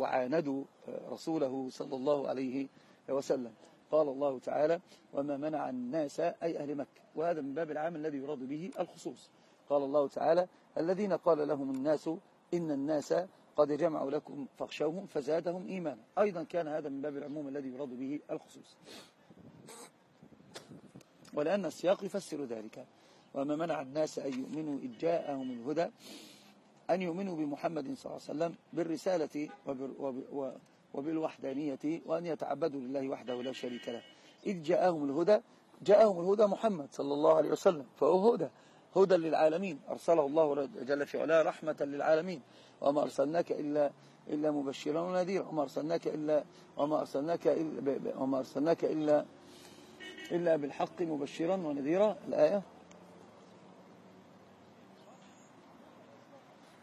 وعاندوا رسوله صلى الله عليه وسلم. قال الله تعالى وما منع الناس أي أهل مكة. وهذا من باب العام الذي يراد به الخصوص. قال الله تعالى الذين قال لهم الناس إن الناس قد جمعوا لكم فاخشوهم فزادهم إيمانا. أيضا كان هذا من باب العموم الذي يراد به الخصوص. ولأن السياق يفسر ذلك. وما منع الناس أن يؤمنوا إذ جاءهم الهدى أن يؤمنوا بمحمد صلى الله عليه وسلم بالرسالة وبالوحدانية وأن يتعبدوا لله وحده لا شريك له. إذ جاءهم الهدى جاءهم الهدى محمد صلى الله عليه وسلم فهو هدى. هدى للعالمين. أرسله الله جل في علاه رحمة للعالمين. وما أرسلناك إلا إلا مبشرا ونذيرا. وما أرسلناك إلا وما أرسلناك إلا وما أرسلناك إلا إلا بالحق مبشرا ونذيرا. الآية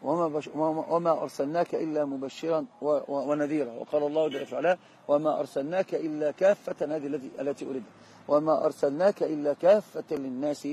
وما, بش وما أرسلناك إلا مبشرا ونذيرا. وقال الله جل وعلا وما أرسلناك إلا كافة هذه التي التي أريد. وما أرسلناك إلا كافة للناس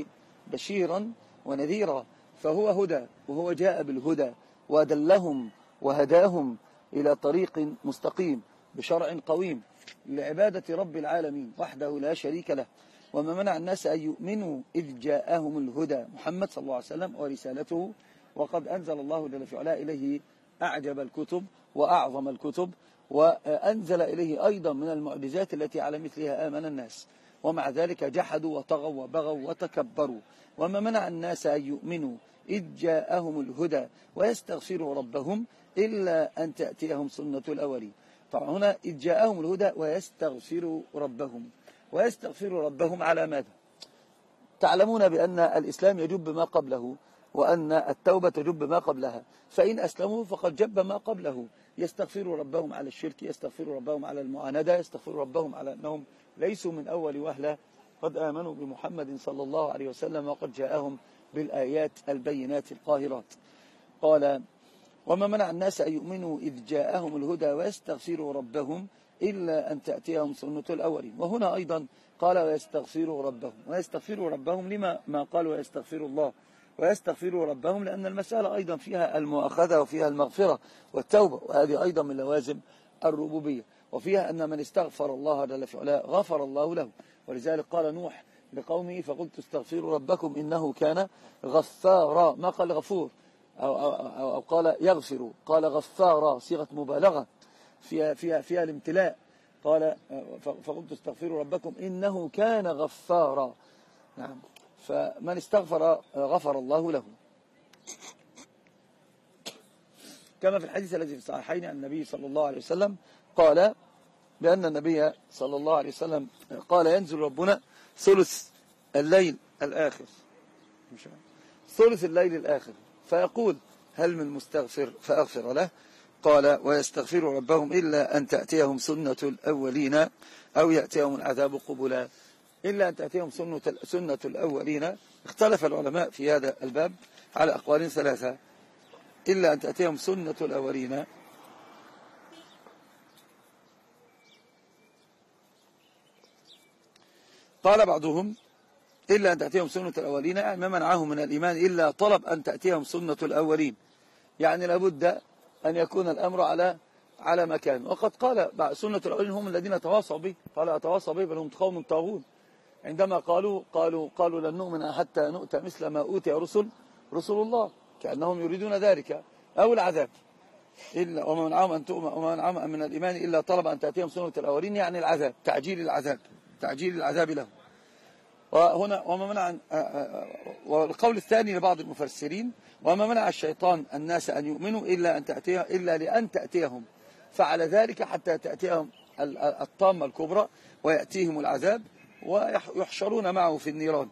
بشيرا ونذيرا. فهو هدى وهو جاء بالهدى ودلهم وهداهم إلى طريق مستقيم بشرع قويم لعبادة رب العالمين وحده لا شريك له. وما منع الناس أن يؤمنوا إذ جاءهم الهدى. محمد صلى الله عليه وسلم ورسالته وقد أنزل الله جل في علاء إليه أعجب الكتب وأعظم الكتب وأنزل إليه أيضا من المعجزات التي على مثلها آمن الناس. ومع ذلك جحدوا وطغوا وبغوا وتكبروا. وما منع الناس أن يؤمنوا إذ جاءهم الهدى ويستغفروا ربهم إلا أن تأتيهم سنة الأولين. طبعا هنا إذ جاءهم الهدى ويستغفروا ربهم. ويستغفروا ربهم على ماذا؟ تعلمون بأن الإسلام يجب ما قبله. وأن التوبة تجب ما قبلها. فإن أسلموا فقد جب ما قبله. يستغفروا ربهم على الشرك يستغفروا ربهم على المعاندة يستغفروا ربهم على أنهم ليسوا من أول وهلة. قد آمنوا بمحمد صلى الله عليه وسلم وقد جاءهم بالآيات البينات القاهرات. قال وما منع الناس أن يؤمنوا إذ جاءهم الهدى ويستغفروا ربهم إلا أن تأتيهم سنة الأولين. وهنا أيضا قال ويستغفروا ربهم. ويستغفروا ربهم لما ما قال ويستغفروا الله. ويستغفروا ربهم لأن المسألة أيضا فيها المؤاخذة وفيها المغفرة والتوبة وهذه أيضا من لوازم الربوبية. وفيها أن من استغفر الله جل في علاه غفر الله له. ولذلك قال نوح لقومه فقلت استغفروا ربكم إنه كان غفارا. ما قال غفور؟ أو, أو, أو, أو قال يغفر قال غفارا صيغة مبالغة. فيها, فيها, فيها الامتلاء. قال فقلت استغفروا ربكم إنه كان غفارا. نعم. فمن استغفر غفر الله له. كما في الحديث الذي في الصحيحين عن النبي صلى الله عليه وسلم قال بأن النبي صلى الله عليه وسلم قال ينزل ربنا ثلث الليل الآخر. ثلث الليل الآخر. فيقول هل من مستغفر فأغفر له؟ قال ويستغفر ربهم إلا أن تأتيهم سنة الأولين أو يأتيهم العذاب قبلا. إلا أن تأتيهم سنة, سنة الأولين. اختلف العلماء في هذا الباب على أقوال ثلاثة. إلا أن تأتيهم سنة الأولين. قال بعضهم إلا أن تأتيهم سنة الأولين يعني ما منعهم من الإيمان إلا طلب أن تأتيهم سنة الأولين. يعني لابد أن يكون الأمر على على مكان. وقد قال سنة الأولين هم الذين تواصوا به. قال أتواصوا به بل هم قوم طاغون. عندما قالوا قالوا قالوا لن نؤمن حتى نؤتى مثل ما أوتي رسل رسل الله كأنهم يريدون ذلك أو العذاب. إلا ومن عام أن تؤمن ومن عام من الإيمان إلا طلب أن تأتيهم سنة الأولين يعني العذاب تعجيل العذاب تعجيل العذاب لهم. وهنا وما منع والقول الثاني لبعض المفسرين وما منع الشيطان الناس أن يؤمنوا إلا أن تأتيها إلا لأن تأتيهم. فعل ذلك حتى تأتيهم الطامة الكبرى ويأتيهم العذاب. ويحشرون معه في النيران.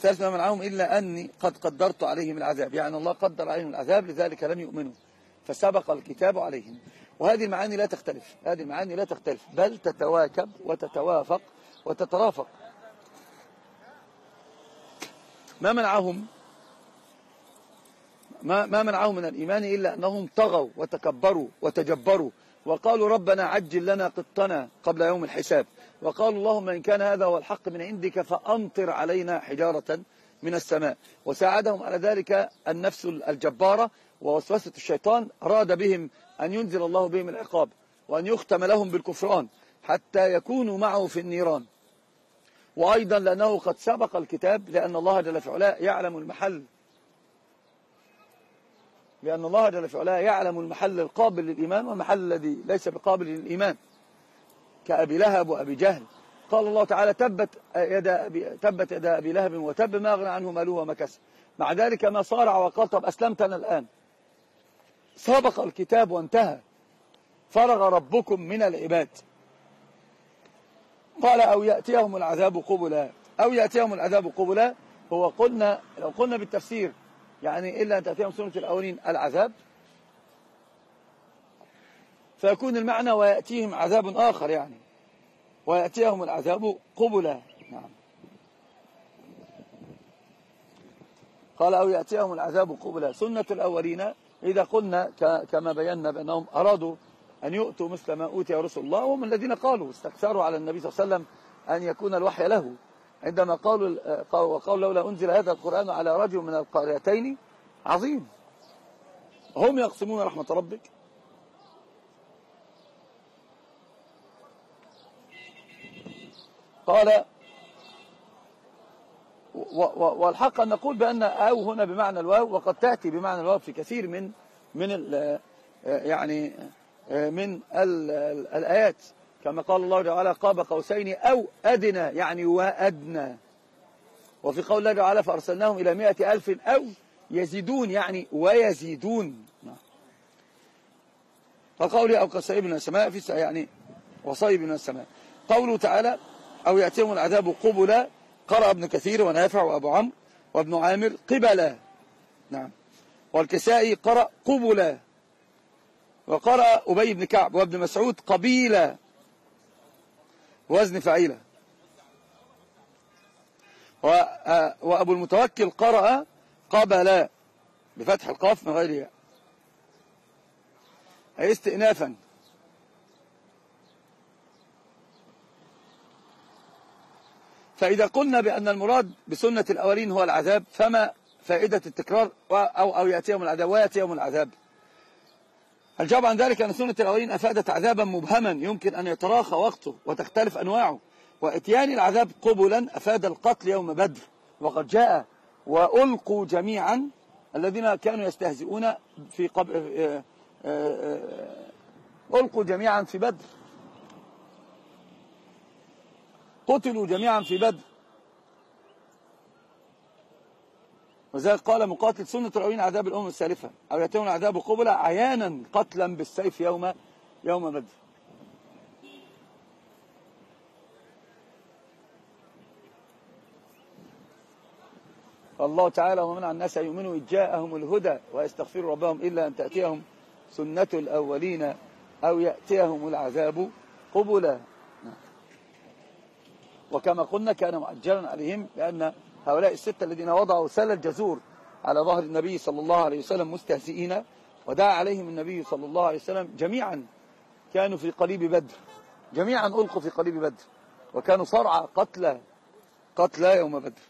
ثالث ما منعهم إلا أني قد قدرت عليهم العذاب. يعني الله قدر عليهم العذاب لذلك لم يؤمنوا. فسبق الكتاب عليهم. وهذه المعاني لا تختلف. هذه المعاني لا تختلف. بل تتواكب وتتوافق وتترافق. ما منعهم؟ ما, ما منعهم من الإيمان إلا أنهم طغوا وتكبروا وتجبروا وقالوا ربنا عجل لنا قطنا قبل يوم الحساب. وقالوا اللهم إن كان هذا هو الحق من عندك فأمطر علينا حجارة من السماء. وساعدهم على ذلك النفس الجبارة ووسوسة الشيطان أراد بهم أن ينزل الله بهم العقاب وأن يختم لهم بالكفران حتى يكونوا معه في النيران. وأيضا لأنه قد سبق الكتاب لأن الله جل في علاه يعلم المحل لأن الله جل في علاه يعلم المحل القابل للإيمان والمحل الذي ليس بقابل للإيمان. كأبي لهب وأبي جهل. قال الله تعالى تبت يدا أبي, تبت يدا أبي لهب وتب ما أغنى عنه ماله وما كسب. مع ذلك ما صارع وقال طب أسلمت أنا الآن. سبق الكتاب وانتهى. فرغ ربكم من العباد. قال أو يأتيهم العذاب قبلا. أو يأتيهم العذاب قبلا. هو قلنا لو قلنا بالتفسير يعني إلا أن تأتيهم سنة الأولين العذاب فيكون المعنى ويأتيهم عذاب آخر يعني. ويأتيهم العذاب قبلا. نعم. قال أو يأتيهم العذاب قبلا. سنة الأولين إذا قلنا كما بينا بأنهم أرادوا أن يؤتوا مثل ما أوتي رسل الله وهم الذين قالوا استكثروا على النبي صلى الله عليه وسلم أن يكون الوحي له. عندما قالوا وقالوا لولا أنزل هذا القرآن على رجل من القريتين عظيم. هم يقسمون رحمة ربك. قال والحق أن نقول بأن أو هنا بمعنى الواو وقد تأتي بمعنى الواو في كثير من من يعني من الآيات. كما قال الله تعالى قاب قوسين أو أدنى يعني وأدنى. وفي قول الله تعالى فأرسلناهم إلى مئة ألف أو يزيدون يعني ويزيدون. فقولي أو كصيب من السماء في يعني وصيب من السماء. قوله تعالى أو يأتيهم العذاب قبلا قرأ ابن كثير ونافع وأبو عمرو وابن عامر قبلا نعم. والكسائي قرأ قبلا وقرأ أبي بن كعب وابن مسعود قبيلة وزن فعيلة. وأبو المتوكل قرأ قبل. بفتح القاف من غير ياء. أي استئنافا. فإذا قلنا بأن المراد بسنة الأولين هو العذاب فما فائدة التكرار؟ أو, أو يأتيهم العذاب ويأتيهم العذاب. الجواب عن ذلك أن سنة الأولين أفادت عذابا مبهما يمكن أن يتراخى وقته وتختلف أنواعه. وإتيان العذاب قبلا أفاد القتل يوم بدر. وقد جاء وألقوا جميعا الذين كانوا يستهزئون في قب... آه، آه، آه، ألقوا جميعا في بدر. قتلوا جميعا في بدر. وذلك قال مقاتل سنة الأولين عذاب الأمم السالفة أو يأتون عذاب قبلة عيانا قتلا بالسيف يوم يوم بدر. الله تعالى ومن الناس يؤمنوا إذ جاءهم الهدى ويستغفروا ربهم إلا أن تأتيهم سنة الأولين أو يأتيهم العذاب قبلا وكما قلنا كان مؤجلا عليهم لأن هؤلاء الستة الذين وضعوا سل الجزور على ظهر النبي صلى الله عليه وسلم مستهزئين ودعا عليهم النبي صلى الله عليه وسلم جميعا كانوا في قليب بدر جميعا ألقوا في قليب بدر وكانوا صرعى قتلى قتلى يوم بدر.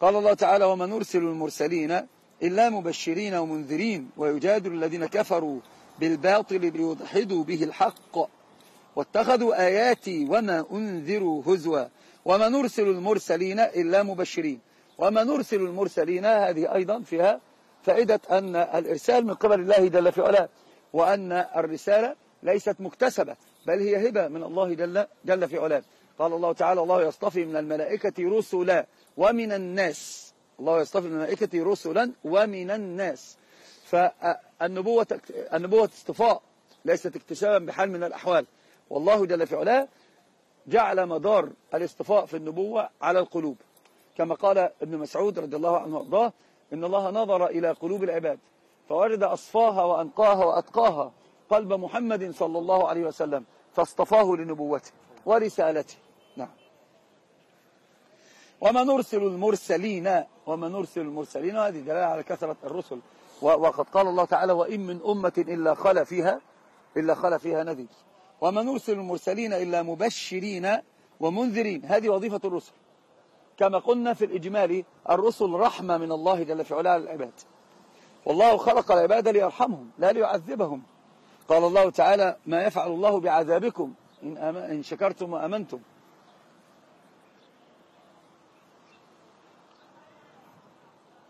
قال الله تعالى وما نرسل المرسلين إلا مبشرين ومنذرين ويجادل الذين كفروا بالباطل ليضحدوا به الحق. واتخذوا آياتي وما أنذروا هزوا وما نرسل المرسلين إلا مبشرين. وما نرسل المرسلين هذه أيضا فيها فائدة أن الإرسال من قبل الله جل في علاه وأن الرسالة ليست مكتسبة بل هي هبة من الله جل, جل في علاه. قال الله تعالى الله يصطفي من الملائكة رسلا ومن الناس. الله يصطفي من الملائكة رسلا ومن الناس. فالنبوة النبوة اصطفاء ليست اكتشافا بحال من الأحوال. والله جل في علاه جعل مدار الاصطفاء في النبوة على القلوب. كما قال ابن مسعود رضي الله عنه وأرضاه إن الله نظر إلى قلوب العباد فوجد أصفاها وأنقاها وأتقاها قلب محمد صلى الله عليه وسلم فاصطفاه لنبوته ورسالته. نعم. وما نرسل المرسلين وما نرسل المرسلين هذه دلالة على كثرة الرسل. وقد قال الله تعالى وإن من أمة إلا خلا فيها إلا خلا فيها نذير. وما نرسل المرسلين إلا مبشرين ومنذرين. هذه وظيفة الرسل. كما قلنا في الإجمال الرسل رحمة من الله جل في علاه العباد والله خلق العباد ليرحمهم لا ليعذبهم. قال الله تعالى ما يفعل الله بعذابكم إن, إن شكرتم وأمنتم.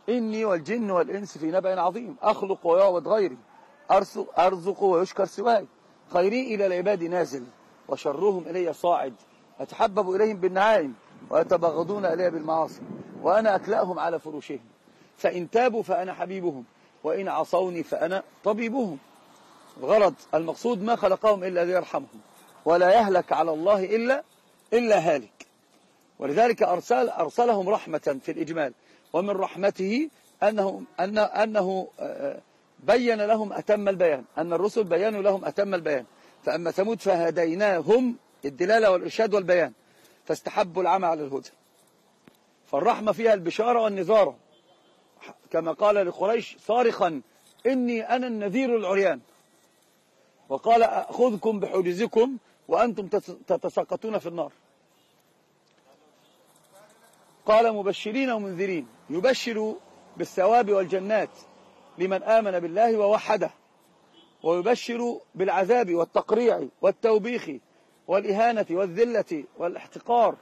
إني والجن والإنس في نبأ عظيم. أخلق ويعبد غيري. أرزق ويشكر سواي. خيري إلى العباد نازل وشرهم إلي صاعد. أتحبب إليهم بالنعائم ويتبغضون إلي بالمعاصي وأنا أكلأهم على فروشهم. فإن تابوا فأنا حبيبهم وإن عصوني فأنا طبيبهم. الغرض المقصود ما خلقهم إلا ليرحمهم ولا يهلك على الله إلا إلا هالك. ولذلك أرسل أرسلهم رحمة في الإجمال ومن رحمته أنه, أن أنه آه، بين لهم أتم البيان أن الرسل بيانوا لهم أتم البيان. فأما ثمود فهديناهم الدلالة والإرشاد والبيان فاستحبوا العمى على الهدى. فالرحمة فيها البشارة والنذارة. كما قال لقريش صارخا إني أنا النذير العريان. وقال أخذكم بحجزكم وأنتم تتساقطون في النار. قال مبشرين ومنذرين. يبشر بالثواب والجنات. لمن آمن بالله ووحده ويبشر بالعذاب والتقريع والتوبيخ والإهانة والذلة والاحتقار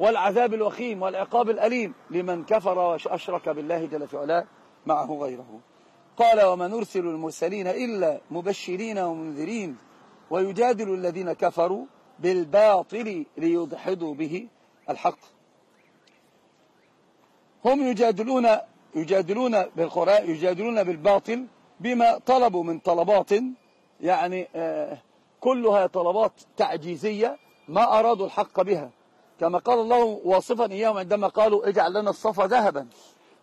والعذاب الوخيم والعقاب الأليم لمن كفر وأشرك بالله جل في علاه معه غيره. قال وما نرسل المرسلين إلا مبشرين ومنذرين ويجادل الذين كفروا بالباطل ليضحضوا به الحق. هم يجادلون يجادلون بالقرآن يجادلون بالباطل بما طلبوا من طلبات يعني آه، كلها طلبات تعجيزية ما أرادوا الحق بها. كما قال الله واصفا إياهم عندما قالوا اجعل لنا الصفا ذهبا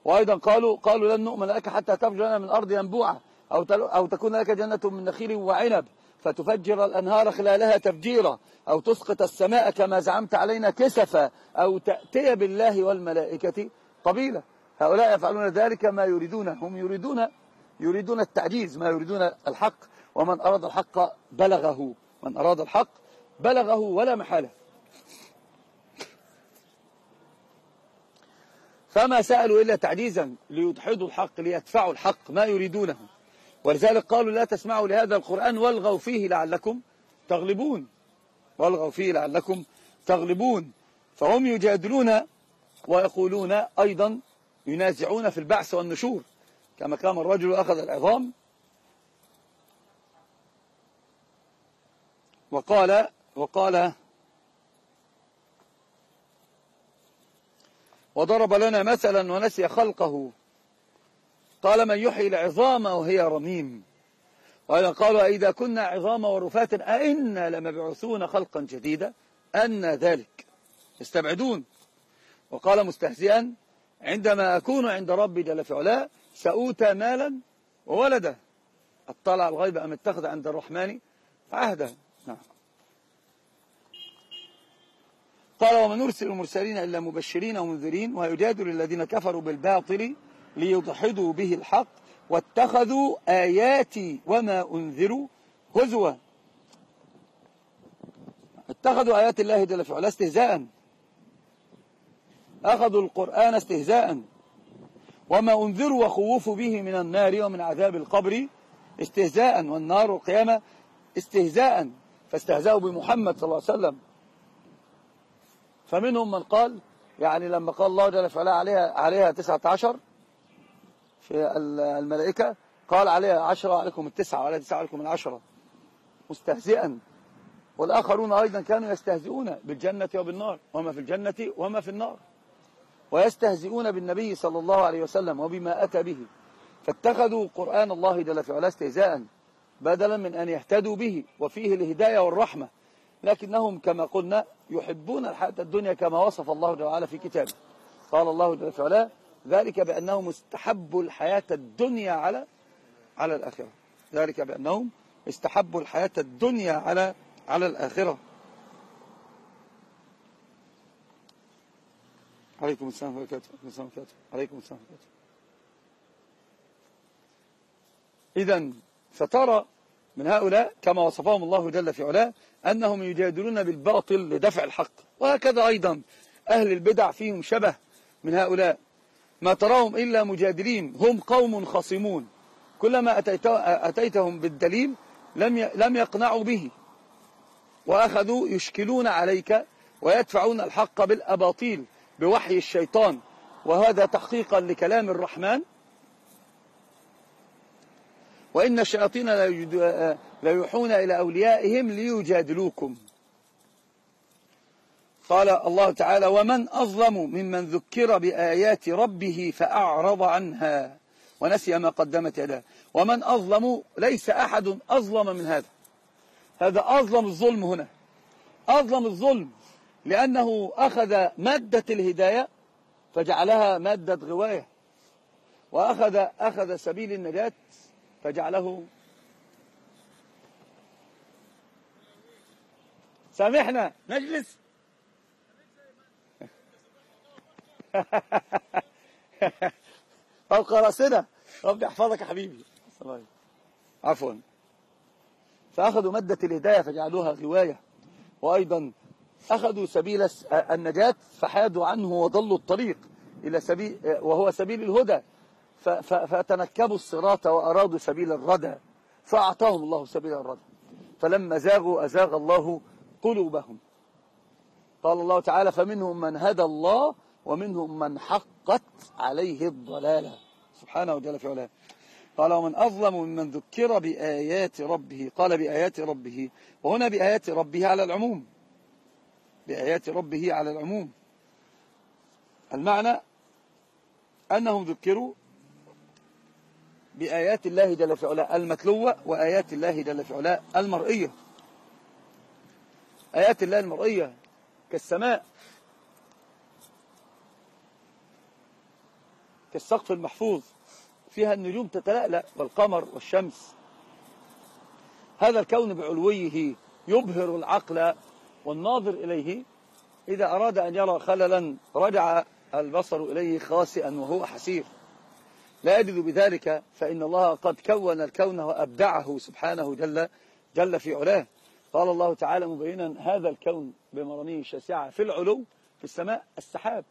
وأيضا قالوا قالوا لن نؤمن لك حتى تفجر لنا من أرض ينبوعا أو, أو تكون لك جنة من نخيل وعنب فتفجر الأنهار خلالها تفجيرا أو تسقط السماء كما زعمت علينا كسفا أو تأتي بالله والملائكة قبيلة هؤلاء يفعلون ذلك ما يريدون هم يريدون يريدون التعجيز ما يريدون الحق. ومن أراد الحق بلغه من أراد الحق بلغه ولا محالة. فما سألوا إلا تعجيزا ليدحضوا الحق ليدفعوا الحق ما يريدونه. ولذلك قالوا لا تسمعوا لهذا القرآن والغوا فيه لعلكم تغلبون. والغوا فيه لعلكم تغلبون. فهم يجادلون ويقولون أيضا ينازعون في البعث والنشور. كما قام الرجل أخذ العظام. وقال وقال وضرب لنا مثلا ونسي خلقه. قال من يحيي العظام وهي رميم. قالوا إذا كنا عظام ورفات أئنا لمبعوثون خلقا جديدا؟ أن ذلك. يستبعدون وقال مستهزئا عندما أكون عند ربي جل في علاه سأوتى مالا وولدا أطلع الغيب أم اتخذ عند الرحمن عهدا نعم. قال وما نرسل المرسلين إلا مبشرين ومنذرين ويجادل الذين كفروا بالباطل ليضحدوا به الحق واتخذوا آياتي وما أنذروا هزوا. اتخذوا آيات الله جل في علاه استهزاء. أخذوا القرآن استهزاء. وما أنذروا وخوفوا به من النار ومن عذاب القبر استهزاء. والنار والقيامة استهزاء. فاستهزأوا بمحمد صلى الله عليه وسلم. فمنهم من قال يعني لما قال الله جل وعلا عليها عليها 19 في الملائكة قال عليها عشرة عليكم التسعة وعليها تسعة عليكم العشرة. مستهزئا. والآخرون أيضا كانوا يستهزئون بالجنة وبالنار وما في الجنة وما في النار. ويستهزئون بالنبي صلى الله عليه وسلم وبما أتى به. فاتخذوا قرآن الله جل في علاه استهزاء بدلا من أن يهتدوا به وفيه الهداية والرحمة. لكنهم كما قلنا يحبون الحياة الدنيا كما وصف الله جل وعلا في كتابه. قال الله جل في علاه ذلك بأنهم استحبوا الحياة الدنيا على على الآخرة. ذلك بأنهم استحبوا الحياة الدنيا على على الآخرة. عليكم السلام وبركاته عليكم السلام وبركاته إذا فترى من هؤلاء كما وصفهم الله جل في علاه أنهم يجادلون بالباطل لدفع الحق وهكذا أيضا أهل البدع فيهم شبه من هؤلاء. ما تراهم إلا مجادلين هم قوم خصمون. كلما أتيتهم بالدليل لم لم يقنعوا به. وأخذوا يشكلون عليك ويدفعون الحق بالأباطيل. بوحي الشيطان وهذا تحقيقا لكلام الرحمن. وإن الشياطين لا يوحون إلى أوليائهم ليجادلوكم. قال الله تعالى ومن أظلم ممن ذكر بآيات ربه فأعرض عنها. ونسي ما قدمت يداه. ومن أظلم ليس أحد أظلم من هذا. هذا أظلم الظلم هنا. أظلم الظلم. لأنه أخذ مادة الهداية فجعلها مادة غواية. وأخذ أخذ سبيل النجاة فجعله سامحنا نجلس. فوق رأسنا. ربي يحفظك يا حبيبي. عفوا. فأخذوا مادة الهداية فجعلوها غواية. وأيضا أخذوا سبيل النجاة فحادوا عنه وضلوا الطريق إلى سبيل وهو سبيل الهدى. فتنكبوا الصراط وأرادوا سبيل الردى. فأعطاهم الله سبيل الردى. فلما زاغوا أزاغ الله قلوبهم. قال الله تعالى فمنهم من هدى الله ومنهم من حقت عليه الضلالة. سبحانه جل في علاه. قال ومن أظلم ممن ذكر بآيات ربه قال بآيات ربه. وهنا بآيات ربه على العموم. بآيات ربه على العموم. المعنى أنهم ذكروا بآيات الله جل في علاه المتلوة وآيات الله جل في علاه المرئية. آيات الله المرئية كالسماء. كالسقف المحفوظ. فيها النجوم تتلألأ والقمر والشمس. هذا الكون بعلويه يبهر العقل والناظر إليه إذا أراد أن يرى خللا رجع البصر إليه خاسئا وهو حسير. لا يجد بذلك فإن الله قد كون الكون وأبدعه سبحانه جل, جل في علاه. قال الله تعالى مبينا هذا الكون بمرانيه الشاسعة في العلو في السماء السحاب.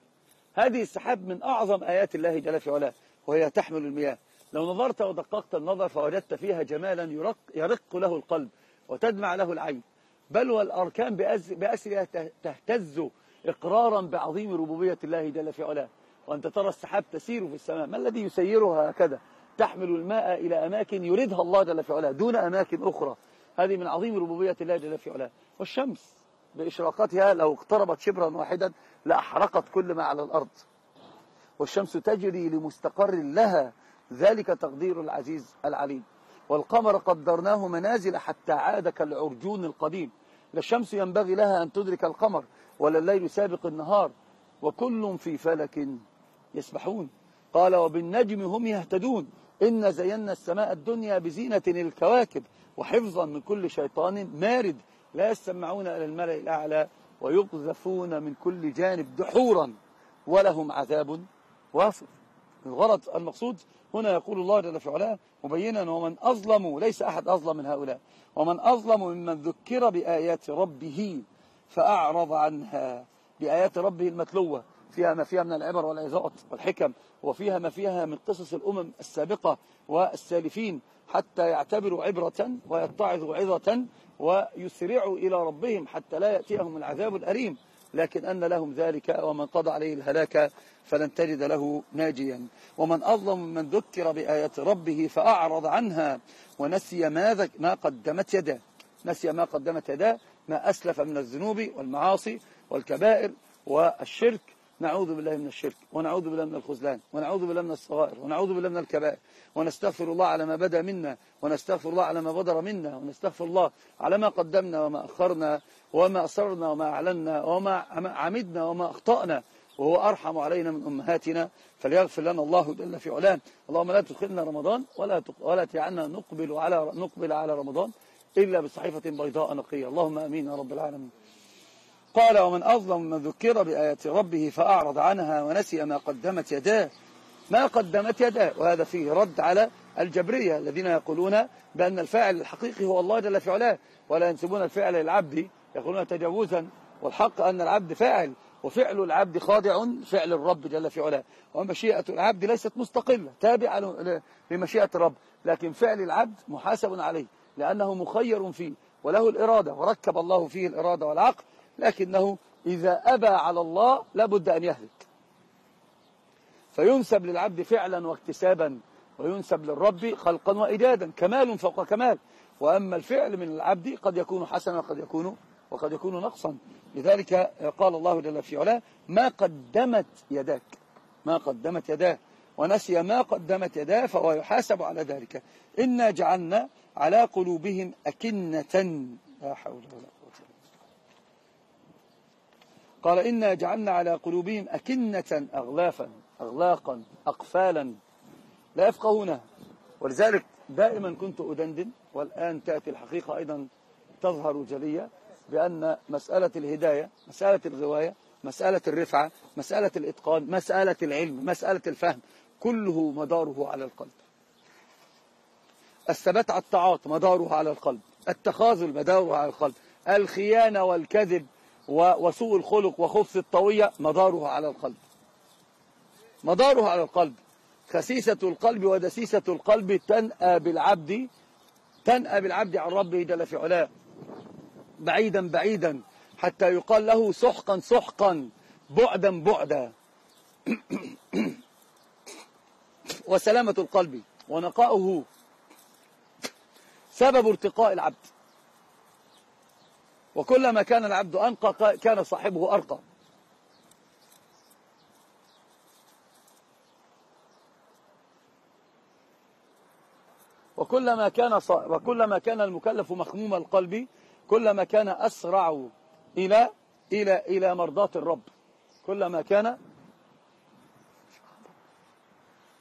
هذه السحاب من أعظم آيات الله جل في علاه وهي تحمل المياه. لو نظرت ودققت النظر فوجدت فيها جمالا يرق, يرق له القلب وتدمع له العين. بل والأركان بأسرها تهتز إقرارا بعظيم ربوبية الله جل في علاه. وأنت ترى السحاب تسير في السماء. ما الذي يسيرها هكذا؟ تحمل الماء إلى أماكن يريدها الله جل في علاه دون أماكن أخرى. هذه من عظيم ربوبية الله جل في علاه. والشمس بإشراقتها لو اقتربت شبرا واحدا لأحرقت كل ما على الأرض. والشمس تجري لمستقر لها. ذلك تقدير العزيز العليم. والقمر قدرناه منازل حتى عاد كالعرجون القديم. لا الشمس ينبغي لها أن تدرك القمر ولا الليل سابق النهار وكل في فلك يسبحون. قال وبالنجم هم يهتدون. إن زينا السماء الدنيا بزينة الكواكب وحفظا من كل شيطان مارد. لا يستمعون إلى الملأ الأعلى ويقذفون من كل جانب دحورا ولهم عذاب واصف الغرض المقصود هنا يقول الله جل في علاه مبينا ومن أظلم ليس أحد أظلم من هؤلاء ومن أظلم ممن ذكر بآيات ربه فأعرض عنها بآيات ربه المتلوة فيها ما فيها من العبر والعظات والحكم وفيها ما فيها من قصص الأمم السابقة والسالفين حتى يعتبروا عبرة ويتعظوا عظة ويسرعوا إلى ربهم حتى لا يأتيهم العذاب الأليم لكن أن لهم ذلك ومن قضى عليه الهلاك فلن تجد له ناجيا. ومن أظلم من ذكر بآيات ربه فأعرض عنها ونسي ما, ما قدمت يداه. نسي ما قدمت يداه ما أسلف من الذنوب والمعاصي والكبائر والشرك. نعوذ بالله من الشرك ونعوذ بالله من الخذلان ونعوذ بالله من الصغائر ونعوذ بالله من الكبائر. ونستغفر الله على ما بدا منا ونستغفر الله على ما بدر منا ونستغفر الله على ما قدمنا وما أخرنا وما أصرنا وما أعلنا وما عمدنا وما أخطأنا. وهو أرحم علينا من أمهاتنا فليغفر لنا الله جل في علاه اللهم لا تدخلنا رمضان ولا ولا تجعلنا نقبل على نقبل على رمضان إلا بصحيفة بيضاء نقية. اللهم أمين يا رب العالمين. قال ومن أظلم من ذكر بآيات ربه فأعرض عنها ونسي ما قدمت يداه ما قدمت يداه. وهذا فيه رد على الجبرية الذين يقولون بأن الفاعل الحقيقي هو الله جل في علاه. ولا ينسبون الفعل للعبد يقولون تجاوزا. والحق أن العبد فاعل. وفعل العبد خاضع فعل الرب جل في علاه. ومشيئة العبد ليست مستقلة تابعة لمشيئة الرب. لكن فعل العبد محاسب عليه لأنه مخير فيه وله الإرادة وركب الله فيه الإرادة والعقل. لكنه إذا أبى على الله لابد أن يهلك. فينسب للعبد فعلا واكتسابا وينسب للرب خلقا وإيجادا كمال فوق كمال. وأما الفعل من العبد قد يكون حسنا وقد يكون وقد يكون نقصا. لذلك قال الله جل في علاه ما قدمت يداك. ما قدمت يداه ونسي ما قدمت يداه فهو يحاسب على ذلك. إنا جعلنا على قلوبهم أكنة. لا حول ولا قوة قال إنا جعلنا على قلوبهم أكنة أغلافا أغلاقا أقفالا. لا يفقهونها ولذلك دائما كنت أدندن والآن تأتي الحقيقة أيضا تظهر جلية. بأن مسألة الهداية مسألة الغواية مسألة الرفعة مسألة الإتقان مسألة العلم مسألة الفهم كله مداره على القلب. الثبات على الطاعات مداره على القلب. التخاذل مداره على القلب. الخيانة والكذب وسوء الخلق وخبث الطوية مداره على القلب. مداره على القلب. خسيسة القلب ودسيسة القلب تنأى بالعبد تنأى بالعبد عن ربه جل في علاه. بعيدا بعيدا حتى يقال له سحقا سحقا بعدا بعدا. وسلامة القلب ونقاؤه سبب ارتقاء العبد. وكلما كان العبد أنقى كان صاحبه أرقى. وكلما كان وكلما كان المكلف مخموم القلب كلما كان أسرع إلى إلى إلى مرضاة الرب. كلما كان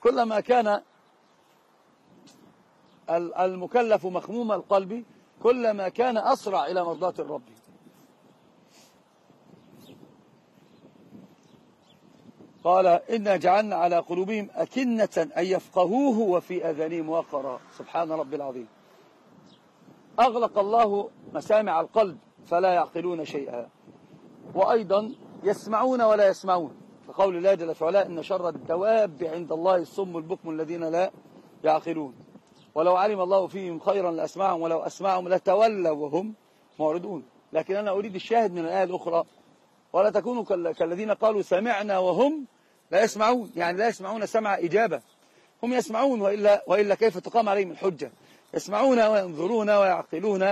كلما كان المكلف مخموم القلب كلما كان أسرع إلى مرضاة الرب. قال إنا جعلنا على قلوبهم أكنة أن يفقهوه وفي أذانهم وقرا. سبحان رب العظيم. أغلق الله مسامع القلب فلا يعقلون شيئا. وأيضا يسمعون ولا يسمعون. فقول الله جل وعلا إن شر الدواب عند الله الصم البكم الذين لا يعقلون. ولو علم الله فيهم خيرا لأسمعهم ولو أسمعهم لتولوا وهم معرضون. لكن أنا أريد الشاهد من الآية الأخرى. ولا تكونوا كالذين قالوا سمعنا وهم لا يسمعون. يعني لا يسمعون سمع إجابة. هم يسمعون وإلا, وإلا كيف تقام عليهم الحجة؟ يسمعون وينظرون ويعقلون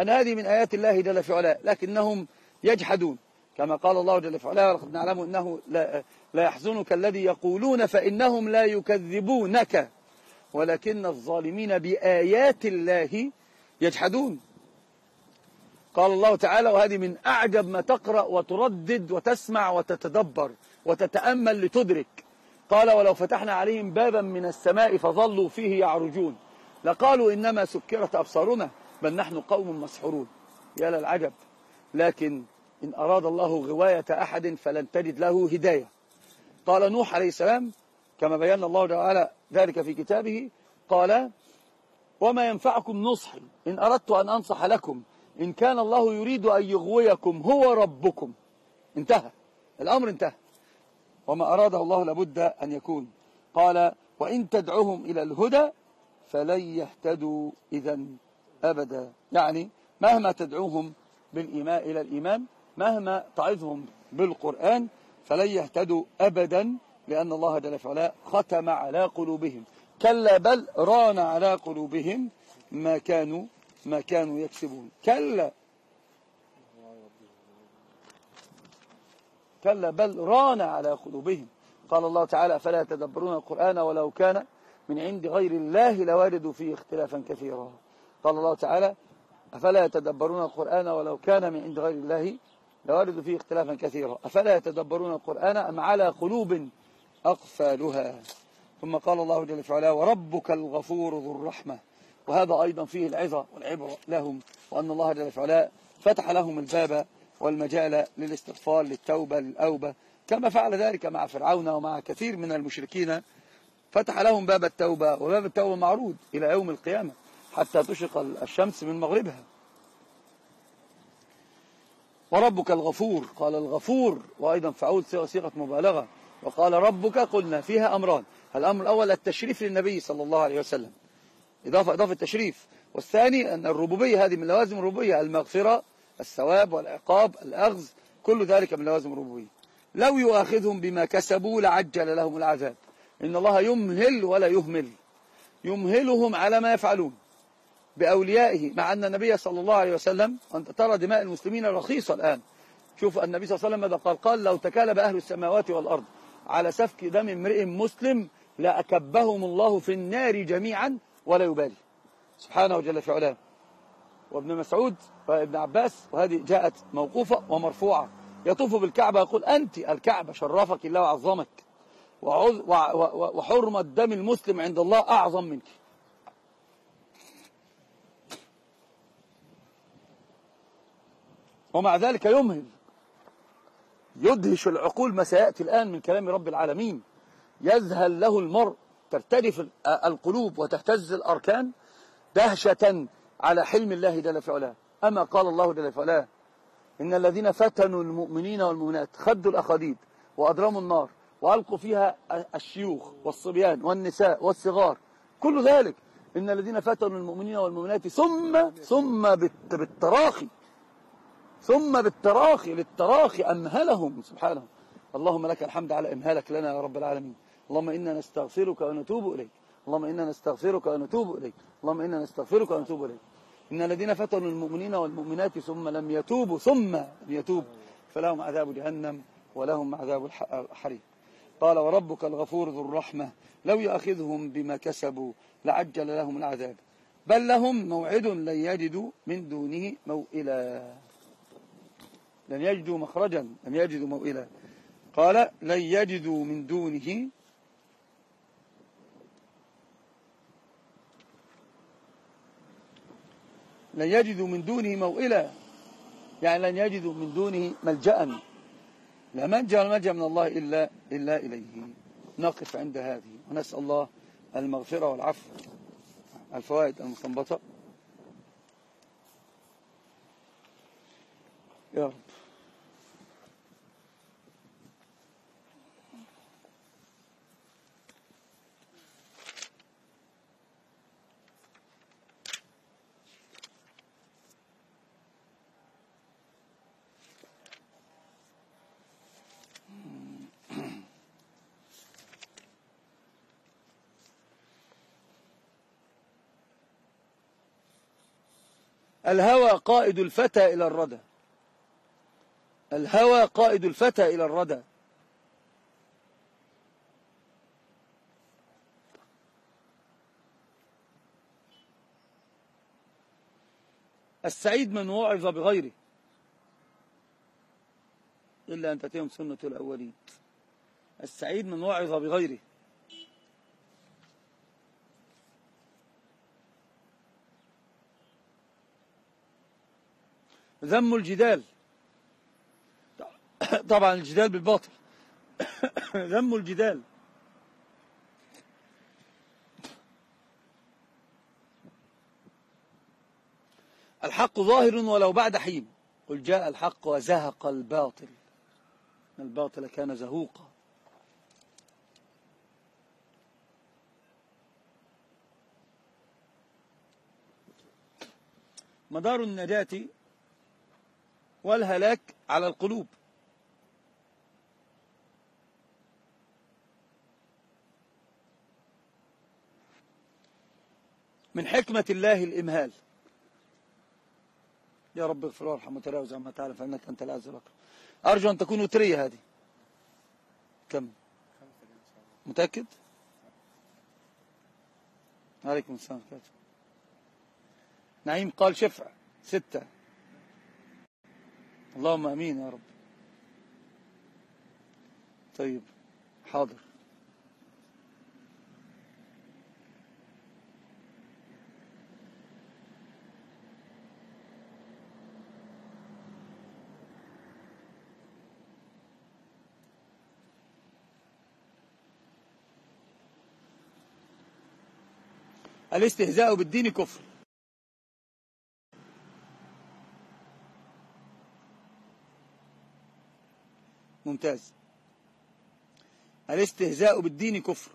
أن هذه من آيات الله جل في علاه لكنهم يجحدون. كما قال الله جل في علاه ولقد نعلم أنه لا, لا يحزنك الذي يقولون فإنهم لا يكذبونك. ولكن الظالمين بآيات الله يجحدون. قال الله تعالى وهذه من أعجب ما تقرأ وتردد وتسمع وتتدبر وتتأمل لتدرك. قال ولو فتحنا عليهم بابا من السماء فظلوا فيه يعرجون. لقالوا إنما سكرت أبصارنا بل نحن قوم مسحورون. يا للعجب لكن إن أراد الله غواية أحد فلن تجد له هداية. قال نوح عليه السلام كما بيان الله تعالى ذلك في كتابه قال وما ينفعكم نصحي إن أردت أن أنصح لكم إن كان الله يريد أن يغويكم هو ربكم. انتهى. الأمر انتهى. وما أراده الله لابد أن يكون. قال وإن تدعوهم إلى الهدى فلن يهتدوا إذا أبدا. يعني مهما تدعوهم بالإيمان إلى الإيمان مهما تعظهم بالقرآن فلن يهتدوا أبدا لأن الله جل وعلا ختم على قلوبهم. كلا بل ران على قلوبهم ما كانوا ما كانوا يكسبون. كلا. كلا بل ران على قلوبهم. قال الله تعالى فلا يتدبرون القرآن ولو كان من عند غير الله لوجدوا فيه اختلافا كثيرا. قال الله تعالى أفلا يتدبرون القرآن ولو كان من عند غير الله لوجدوا فيه اختلافا كثيرا. أفلا يتدبرون القرآن أم على قلوب أقفالها؟ ثم قال الله جل وعلا وربك الغفور ذو الرحمة. وهذا أيضا فيه العظة والعبرة لهم وأن الله جل وعلا فتح لهم الباب والمجال للاستغفار للتوبة للأوبة. كما فعل ذلك مع فرعون ومع كثير من المشركين فتح لهم باب التوبة وباب التوبة معروض إلى يوم القيامة حتى تشرق الشمس من مغربها. وربك الغفور قال الغفور وأيضا فعول صيغة مبالغة. وقال ربك قلنا فيها أمران الأمر الأول التشريف للنبي صلى الله عليه وسلم. إضافة إضافة التشريف والثاني أن الربوبية هذه من لوازم الربوبية المغفرة الثواب والعقاب الأخذ كل ذلك من لوازم الربوبية. لو يؤاخذهم بما كسبوا لعجل لهم العذاب. إن الله يمهل ولا يهمل. يمهلهم على ما يفعلون. بأوليائه مع أن النبي صلى الله عليه وسلم أنت ترى دماء المسلمين رخيصة الآن. شوف النبي صلى الله عليه وسلم ماذا قال؟ قال لو تكالب أهل السماوات والأرض على سفك دم امرئ مسلم لأكبهم الله في النار جميعا ولا يبالي. سبحانه جل في علاه. وابن مسعود وابن عباس وهذه جاءت موقوفة ومرفوعة. يطوف بالكعبة يقول أنت الكعبة شرفك الله وعظمك. وحرمة دم المسلم عند الله أعظم منك. ومع ذلك يمهل. يدهش العقول ما سيأتي الآن من كلام رب العالمين. يذهل له المرء. ترتجف القلوب وتهتز الأركان دهشة على حلم الله جل في علاه. أما قال الله جل في علاه إن الذين فتنوا المؤمنين والمؤمنات خدوا الأخاديد وأضرموا النار. وألقوا فيها الشيوخ والصبيان والنساء والصغار. كل ذلك إن الذين فتنوا المؤمنين والمؤمنات ثم ثم بالتراخي. ثم بالتراخي للتراخي أمهلهم. سبحانه. اللهم لك الحمد على إمهالك لنا يا رب العالمين. اللهم إنا نستغفرك ونتوب إليك. اللهم إنا نستغفرك ونتوب إليك. اللهم إنا نستغفرك ونتوب إليك. إن الذين فتنوا المؤمنين والمؤمنات ثم لم يتوبوا ثم لم فلهم عذاب جهنم ولهم عذاب الحريق قال وربك الغفور ذو الرحمة. لو يأخذهم بما كسبوا لعجل لهم العذاب. بل لهم موعد لن يجدوا من دونه موئلا. لن يجدوا مخرجا لن يجدوا موئلا. قال لن يجدوا من دونه لن يجدوا من دونه موئلا. يعني لن يجدوا من دونه ملجأ. لا منجا الملجأ من الله إلا, إلا إليه. نقف عند هذه. ونسأل الله المغفرة والعفو. الفوائد المستنبطة يا رب. الهوى قائد الفتى إلى الردى. الهوى قائد الفتى إلى الردى. السعيد من وعظ بغيره. إلا أن تأتيهم سنة الأولين. السعيد من وعظ بغيره. ذم الجدال. طبعا الجدال بالباطل. ذم الجدال. الحق ظاهر ولو بعد حين. قل جاء الحق وزهق الباطل. الباطل كان زهوقا. مدار النجاة والهلاك على القلوب. من حكمة الله الإمهال. يا رب اغفر وارحم وتلاوز عما تعالى فإنك أنت العز الأكرم أرجو أن تكون وترية هذه. كم؟ متأكد؟ عليكم السلام نعيم قال شفع ستة. اللهم آمين يا رب. طيب حاضر. الاستهزاء بالدين كفر. ممتاز. الاستهزاء بالدين كفر.